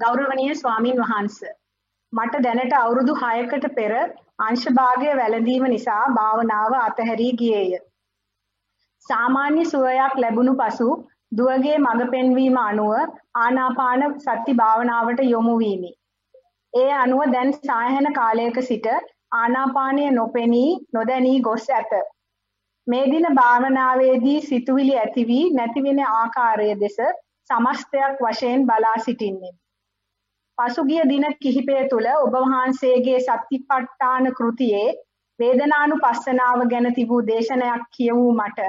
ගෞරවනීය ස්වාමින් වහන්සේ මට දැනට අවුරුදු 6කට පෙර අංශභාගය වැළඳීම නිසා භාවනාව අතහැරී ගියේය. සාමාන්‍ය සුවයක් ලැබුණු පසු දුවගේ මඟ පෙන්වීම අනුව ආනාපාන සති භාවනාවට යොමු වීමි. ඒ අනුව දැන් සායහන කාලයක සිට ආනාපානය නොපෙනී නොදැනී ගොස් ඇත. මේ දින භාවනාවේදී සිතුවිලි ඇති වී නැති වෙන ආකාරය දෙස සමස්තයක් වශයෙන් බලා සිටින්නේ. පසුගිය දින කිහිපය තුළ ඔබ වහන්සේගේ සතිපට්ඨාන කෘතියේ වේදනානුපස්සනාව ගැන තිබූ දේශනයක් කියවූ මට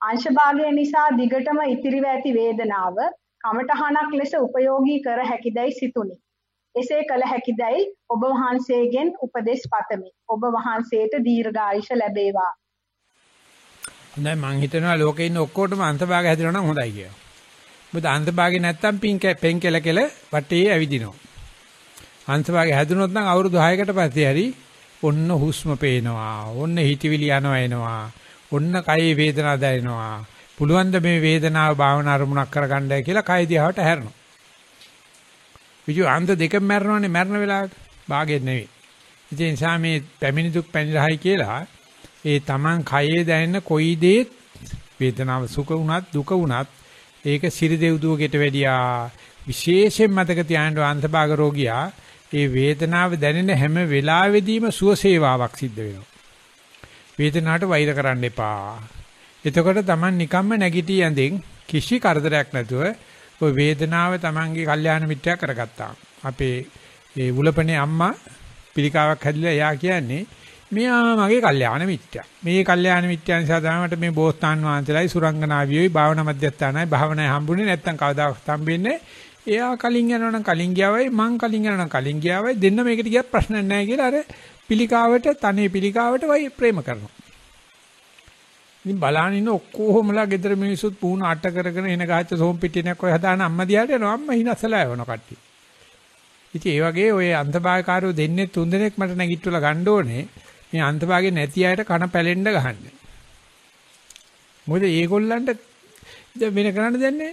අංශභාගය නිසා දිගටම ඉතිරිව ඇති වේදනාව කමඨහනක් ලෙස උපයෝගී කර හැකිදයි සිතුනි. එසේ කළ හැකිදයි ඔබ වහන්සේගෙන් උපදෙස් පතමි. ඔබ වහන්සේට දීර්ඝායුෂ ලැබේවා. හොඳයි මං හිතනවා ලෝකේ ඉන්න ඔක්කොටම අන්තභාගය හැදෙනවා නම් හොඳයි කියලා. මොකද අන්තභාගේ නැත්තම් පින් පෙන් කෙල කෙල වටේ ඇවිදිනවා. අන්තභාගේ හැදුනොත් නම් අවුරුදු 6කට පස්සේ හරි ඔන්න හුස්ම පේනවා. ඔන්න හිතවිලි යනවා එනවා. ඔන්න කයේ වේදනාව දැනෙනවා. පුළුවන් ද මේ වේදනාව භාවනා අරමුණක් කරගන්නයි කියලා කය දිහාට හැරෙනවා. විජු අන්ත දෙකම මැරෙනවනේ මැරෙන වෙලාවට. භාගෙත් නෙවෙයි. ඒ නිසා මේ පැමිණි දුක් පැනිරහයි කියලා ඒ Taman කයේ දැනෙන කොයි දේත් වේදනාව සුඛ වුණත් දුක වුණත් ඒක සිරිදෙව් දුවකට වැඩියා විශේෂයෙන් මතක තියාගන්න අන්තභාග රෝගියා ඒ වේදනාව දැනෙන හැම වෙලාවෙදීම සුවසේවාවක් සිද්ධ වෙනවා. වේදනාවට වෛර කරන්න එපා. එතකොට Taman නිකම්ම නැගිටී ඇඳෙන් කිසි කරදරයක් නැතුව ওই වේදනාව Tamanගේ කල්යාණ මිත්‍යා කරගත්තා. අපේ ඒ උලපනේ අම්මා පිළිකාවක් හැදිලා එයා කියන්නේ මෙයා මගේ කල්යාණ මිත්‍යා. මේ කල්යාණ මිත්‍යා නිසා තමයි මේ බෝසතාන් වහන්සේලායි සුරංගනාවියෝයි භාවනා මධ්‍යස්ථානයි භාවනායි හම්බුනේ නැත්තම් කවදාවත් හම්බෙන්නේ එයා කලින් යනවනම් කලින් ගියාවයි මං කලින් යනවනම් කලින් ගියාවයි දෙන්න මේකට ගියත් ප්‍රශ්න නැහැ කියලා අර පිළිකාවට තනේ පිළිකාවට වයි ප්‍රේම කරනවා. ඉතින් බලන්න ඉන්න ඔක්කොමලා ගෙදර මිනිස්සුත් පුහුණු අට කරගෙන එන ගාච්ච සෝම් පිටිනක් ඔය හදාන අම්මා දිහාට යනවා අම්මා හිනස්සලා යවන කට්ටිය. ඉතින් ඒ වගේ ඔය අන්තභාගකාරයෝ දෙන්නේ තුන් දෙනෙක් මට නැගිට්ටුලා ගන්න ඕනේ. මේ අන්තභාගේ නැති අයට කන පැලෙන්න ගහන්න. මොකද ඒගොල්ලන්ට වෙන කරන්න දෙන්නේ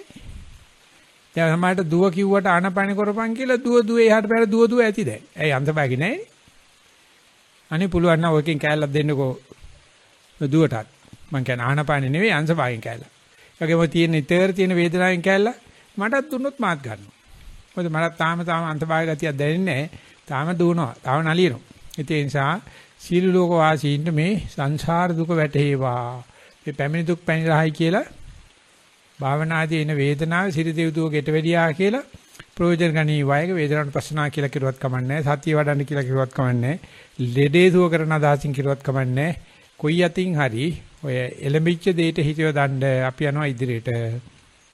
දැන් සමහරට දුව කිව්වට ආනපන කරපන් කියලා දුව දුව එහාට පැර දුව දුව ඇති දැන්. ඇයි අන්තභාගේ නැහැ? අනේ පුළුවන් නම් ඔයකින් කෑල්ලක් දෙන්නකෝ දුවටත්. මං කියන්නේ ආනපන නෙවෙයි අංශභාගෙන් කෑල්ල. ඒගොම තියෙන ඉතර තියෙන වේදනාවෙන් කෑල්ල මටත් දුන්නොත් මාත් ගන්නවා. මොකද මට තාම තාම අන්තභාග ගතියක් දැනෙන්නේ නැහැ. තාම දුවනවා. තාම නලියනවා. ඒ නිසා සීල ලෝක වාසීන්ට මේ සංසාර දුක වැටේවා. මේ පැමිණි දුක් පැනිරහයි කියලා භාවනාදී එන වේදනාව සිරිදෙව් දුව ගෙට වෙඩියා කියලා ප්‍රයෝජන ගනී වයක වේදනාවට ප්‍රශ්නා කියලා කිරුවත් කමන්නේ සතිය වඩන්න කියලා කිරුවත් කමන්නේ ලෙඩේ දුව කරන අදහසින් කිරුවත් කමන්නේ කොයි යතින් හරි ඔය එලඹිච්ච දෙයට හිතියව දණ්ඩ අපි යනවා ඉදිරියට.